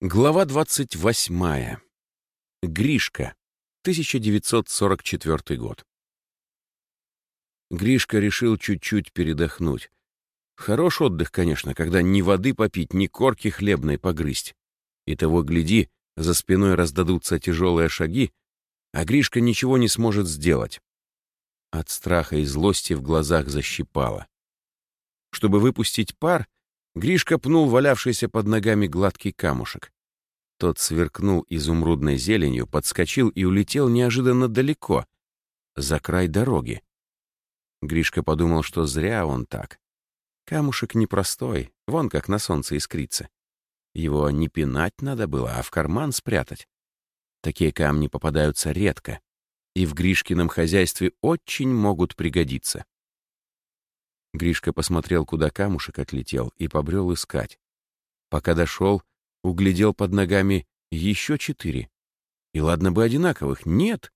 Глава 28. Гришка. 1944 год. Гришка решил чуть-чуть передохнуть. Хорош отдых, конечно, когда ни воды попить, ни корки хлебной погрызть. И того, гляди, за спиной раздадутся тяжелые шаги, а Гришка ничего не сможет сделать. От страха и злости в глазах защипало. Чтобы выпустить пар, Гришка пнул валявшийся под ногами гладкий камушек. Тот сверкнул изумрудной зеленью, подскочил и улетел неожиданно далеко, за край дороги. Гришка подумал, что зря он так. Камушек непростой, вон как на солнце искрится. Его не пинать надо было, а в карман спрятать. Такие камни попадаются редко, и в Гришкином хозяйстве очень могут пригодиться. Гришка посмотрел, куда камушек отлетел, и побрел искать. Пока дошел, углядел под ногами еще четыре. И ладно бы одинаковых, нет.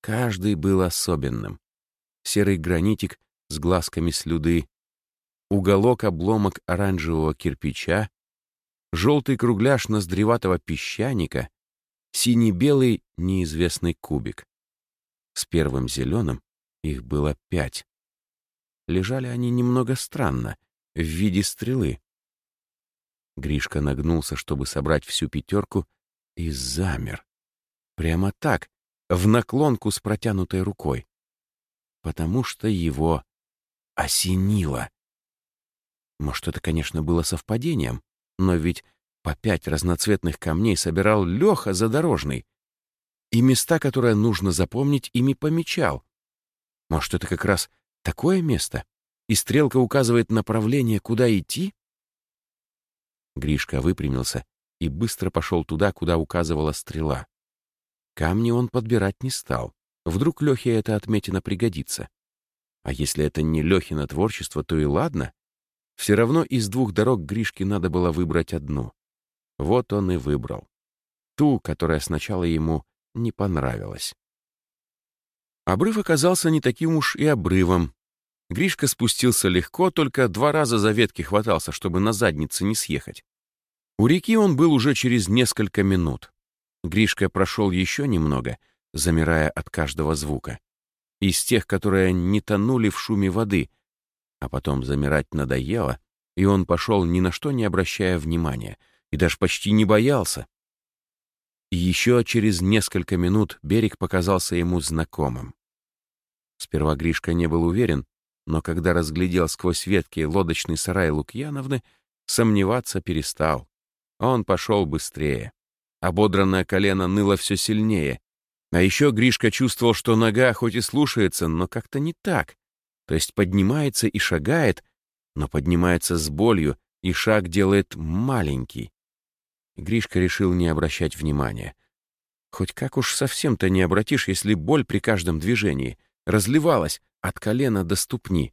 Каждый был особенным. Серый гранитик с глазками слюды, уголок обломок оранжевого кирпича, желтый кругляш ноздреватого песчаника, синий-белый неизвестный кубик. С первым зеленым их было пять. Лежали они немного странно, в виде стрелы. Гришка нагнулся, чтобы собрать всю пятерку, и замер. Прямо так, в наклонку с протянутой рукой. Потому что его осенило. Может, это, конечно, было совпадением, но ведь по пять разноцветных камней собирал Леха задорожный. И места, которые нужно запомнить, ими помечал. Может, это как раз Такое место? И стрелка указывает направление, куда идти? Гришка выпрямился и быстро пошел туда, куда указывала стрела. Камни он подбирать не стал. Вдруг Лехе это отметина пригодится. А если это не Лехино творчество, то и ладно. Все равно из двух дорог Гришке надо было выбрать одну. Вот он и выбрал. Ту, которая сначала ему не понравилась. Обрыв оказался не таким уж и обрывом. Гришка спустился легко, только два раза за ветки хватался, чтобы на заднице не съехать. У реки он был уже через несколько минут. Гришка прошел еще немного, замирая от каждого звука. Из тех, которые не тонули в шуме воды. А потом замирать надоело, и он пошел ни на что не обращая внимания, и даже почти не боялся. И еще через несколько минут берег показался ему знакомым. Сперва Гришка не был уверен, но когда разглядел сквозь ветки лодочный сарай Лукьяновны, сомневаться перестал. Он пошел быстрее. Ободранное колено ныло все сильнее. А еще Гришка чувствовал, что нога хоть и слушается, но как-то не так. То есть поднимается и шагает, но поднимается с болью, и шаг делает маленький. Гришка решил не обращать внимания. Хоть как уж совсем-то не обратишь, если боль при каждом движении — разливалась от колена до ступни.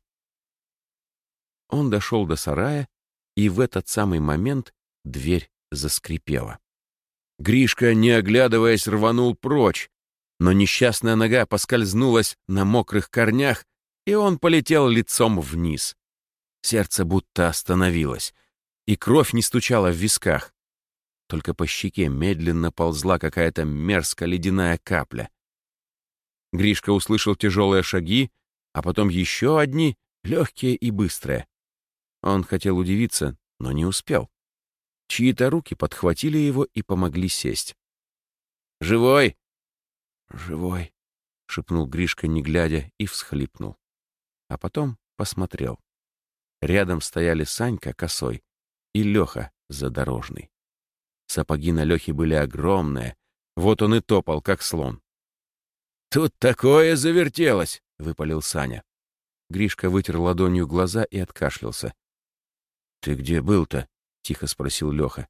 Он дошел до сарая, и в этот самый момент дверь заскрипела. Гришка, не оглядываясь, рванул прочь, но несчастная нога поскользнулась на мокрых корнях, и он полетел лицом вниз. Сердце будто остановилось, и кровь не стучала в висках. Только по щеке медленно ползла какая-то мерзкая ледяная капля. Гришка услышал тяжелые шаги, а потом еще одни, легкие и быстрые. Он хотел удивиться, но не успел. Чьи-то руки подхватили его и помогли сесть. «Живой?» «Живой», — шепнул Гришка, не глядя, и всхлипнул. А потом посмотрел. Рядом стояли Санька косой и Леха задорожный. Сапоги на Лехе были огромные, вот он и топал, как слон. «Тут такое завертелось!» — выпалил Саня. Гришка вытер ладонью глаза и откашлялся. «Ты где был-то?» — тихо спросил Леха.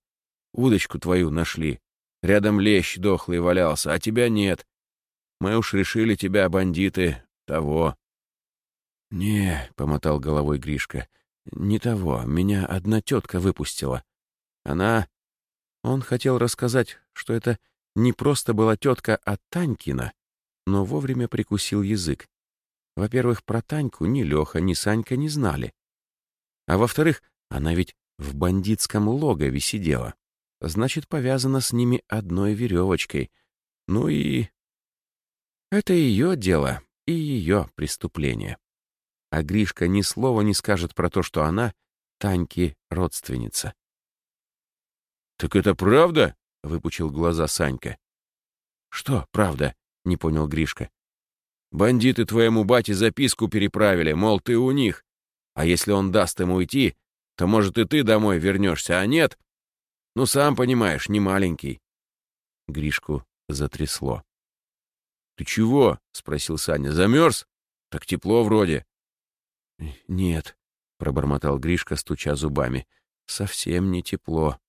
«Удочку твою нашли. Рядом лещ дохлый валялся, а тебя нет. Мы уж решили тебя, бандиты, того». «Не», — помотал головой Гришка, — «не того. Меня одна тетка выпустила. Она...» Он хотел рассказать, что это не просто была тетка, а Танькина, но вовремя прикусил язык. Во-первых, про Таньку ни Леха, ни Санька не знали. А во-вторых, она ведь в бандитском логове сидела. значит, повязана с ними одной веревочкой. Ну и... Это ее дело и ее преступление. А Гришка ни слова не скажет про то, что она Таньки родственница. «Так это правда?» — выпучил глаза Санька. «Что правда?» — не понял Гришка. «Бандиты твоему бате записку переправили, мол, ты у них. А если он даст им уйти, то, может, и ты домой вернешься, а нет? Ну, сам понимаешь, не маленький». Гришку затрясло. «Ты чего?» — спросил Саня. «Замерз? Так тепло вроде». «Нет», — пробормотал Гришка, стуча зубами. «Совсем не тепло».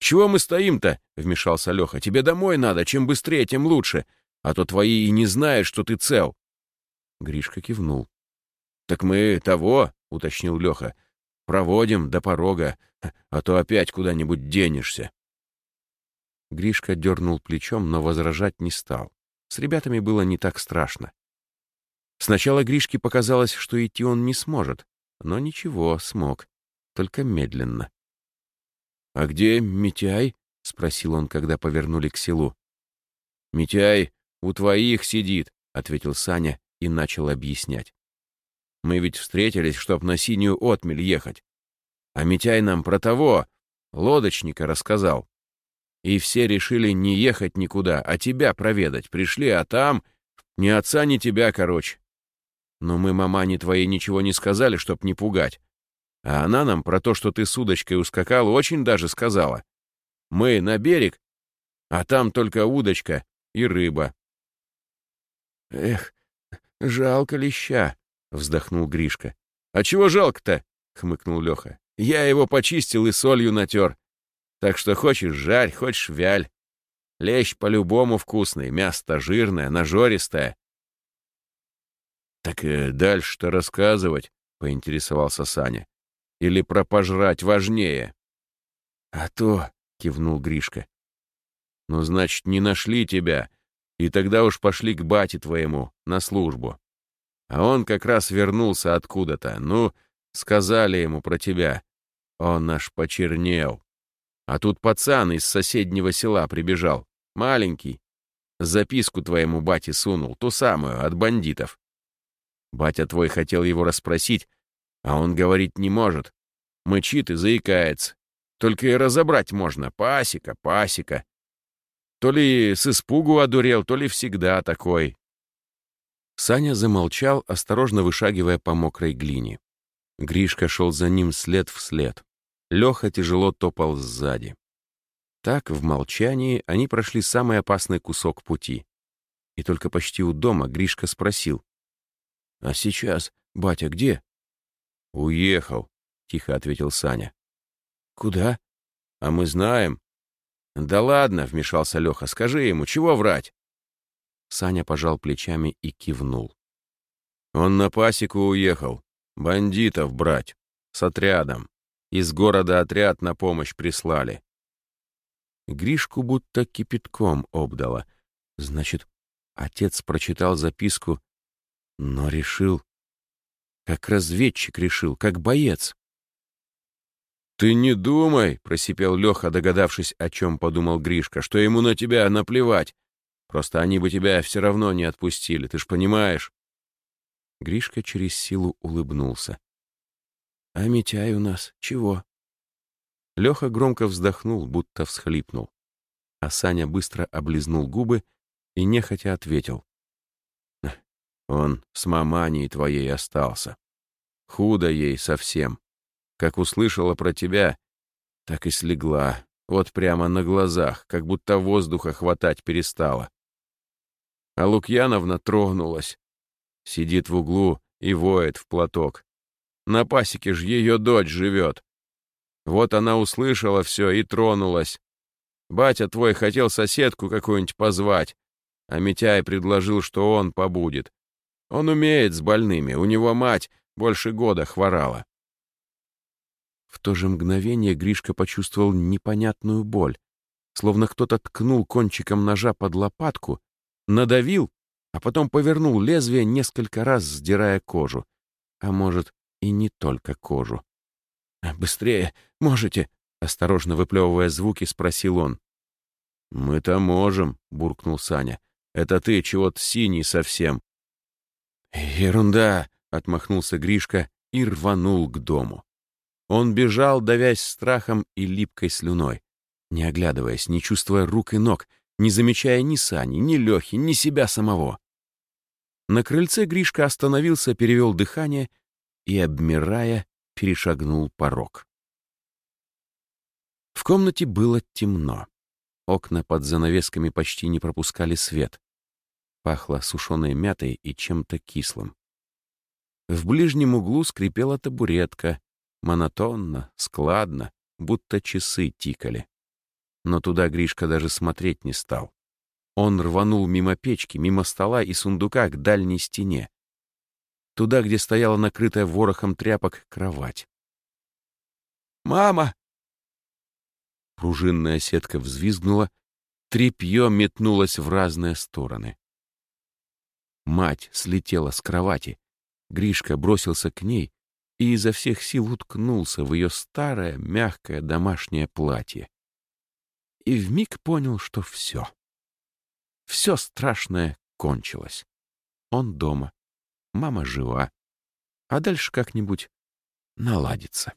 «Чего мы стоим-то?» — вмешался Леха. «Тебе домой надо. Чем быстрее, тем лучше. А то твои и не знают, что ты цел». Гришка кивнул. «Так мы того», — уточнил Леха. «Проводим до порога, а то опять куда-нибудь денешься». Гришка дернул плечом, но возражать не стал. С ребятами было не так страшно. Сначала Гришке показалось, что идти он не сможет, но ничего, смог, только медленно. «А где Митяй?» — спросил он, когда повернули к селу. «Митяй у твоих сидит», — ответил Саня и начал объяснять. «Мы ведь встретились, чтоб на синюю отмель ехать. А Митяй нам про того, лодочника, рассказал. И все решили не ехать никуда, а тебя проведать. Пришли, а там ни отца, ни тебя, короче. Но мы мамане твоей ничего не сказали, чтоб не пугать. А она нам про то, что ты с удочкой ускакал, очень даже сказала. Мы на берег, а там только удочка и рыба. «Эх, жалко леща», — вздохнул Гришка. «А чего жалко-то?» — хмыкнул Леха. «Я его почистил и солью натер. Так что хочешь жарь, хочешь вяль. Лещ по-любому вкусный, мясо жирное, нажористое». «Так э, дальше-то рассказывать», — поинтересовался Саня. Или про пожрать важнее?» «А то», — кивнул Гришка. «Ну, значит, не нашли тебя, и тогда уж пошли к бате твоему на службу. А он как раз вернулся откуда-то. Ну, сказали ему про тебя. Он наш почернел. А тут пацан из соседнего села прибежал, маленький. Записку твоему бате сунул, ту самую, от бандитов. Батя твой хотел его расспросить, а он говорить не может. Мычит и заикается. Только и разобрать можно. Пасека, пасека. То ли с испугу одурел, то ли всегда такой. Саня замолчал, осторожно вышагивая по мокрой глине. Гришка шел за ним след в след. Леха тяжело топал сзади. Так, в молчании, они прошли самый опасный кусок пути. И только почти у дома Гришка спросил. «А сейчас батя где?» «Уехал», — тихо ответил Саня. «Куда?» «А мы знаем». «Да ладно», — вмешался Леха, — «скажи ему, чего врать?» Саня пожал плечами и кивнул. «Он на пасеку уехал. Бандитов брать. С отрядом. Из города отряд на помощь прислали». Гришку будто кипятком обдало. Значит, отец прочитал записку, но решил как разведчик решил, как боец. «Ты не думай», — просипел Леха, догадавшись, о чем подумал Гришка, «что ему на тебя наплевать. Просто они бы тебя все равно не отпустили, ты ж понимаешь». Гришка через силу улыбнулся. «А Митяй у нас чего?» Леха громко вздохнул, будто всхлипнул. А Саня быстро облизнул губы и нехотя ответил. Он с маманей твоей остался. Худо ей совсем. Как услышала про тебя, так и слегла. Вот прямо на глазах, как будто воздуха хватать перестала. А Лукьяновна тронулась. Сидит в углу и воет в платок. На пасеке ж ее дочь живет. Вот она услышала все и тронулась. Батя твой хотел соседку какую-нибудь позвать, а Митяй предложил, что он побудет. Он умеет с больными, у него мать больше года хворала. В то же мгновение Гришка почувствовал непонятную боль, словно кто-то ткнул кончиком ножа под лопатку, надавил, а потом повернул лезвие несколько раз, сдирая кожу. А может, и не только кожу. «Быстрее! Можете!» Осторожно выплевывая звуки, спросил он. «Мы-то можем», — буркнул Саня. «Это ты чего-то синий совсем». «Ерунда», — отмахнулся Гришка и рванул к дому. Он бежал, давясь страхом и липкой слюной, не оглядываясь, не чувствуя рук и ног, не замечая ни Сани, ни Лехи, ни себя самого. На крыльце Гришка остановился, перевел дыхание и, обмирая, перешагнул порог. В комнате было темно. Окна под занавесками почти не пропускали свет. Пахло сушеной мятой и чем-то кислым. В ближнем углу скрипела табуретка, монотонно, складно, будто часы тикали. Но туда Гришка даже смотреть не стал. Он рванул мимо печки, мимо стола и сундука к дальней стене. Туда, где стояла накрытая ворохом тряпок кровать. «Мама!» Пружинная сетка взвизгнула, тряпье метнулось в разные стороны. Мать слетела с кровати. Гришка бросился к ней и изо всех сил уткнулся в ее старое, мягкое домашнее платье. И вмиг понял, что все. Все страшное кончилось. Он дома, мама жива, а дальше как-нибудь наладится.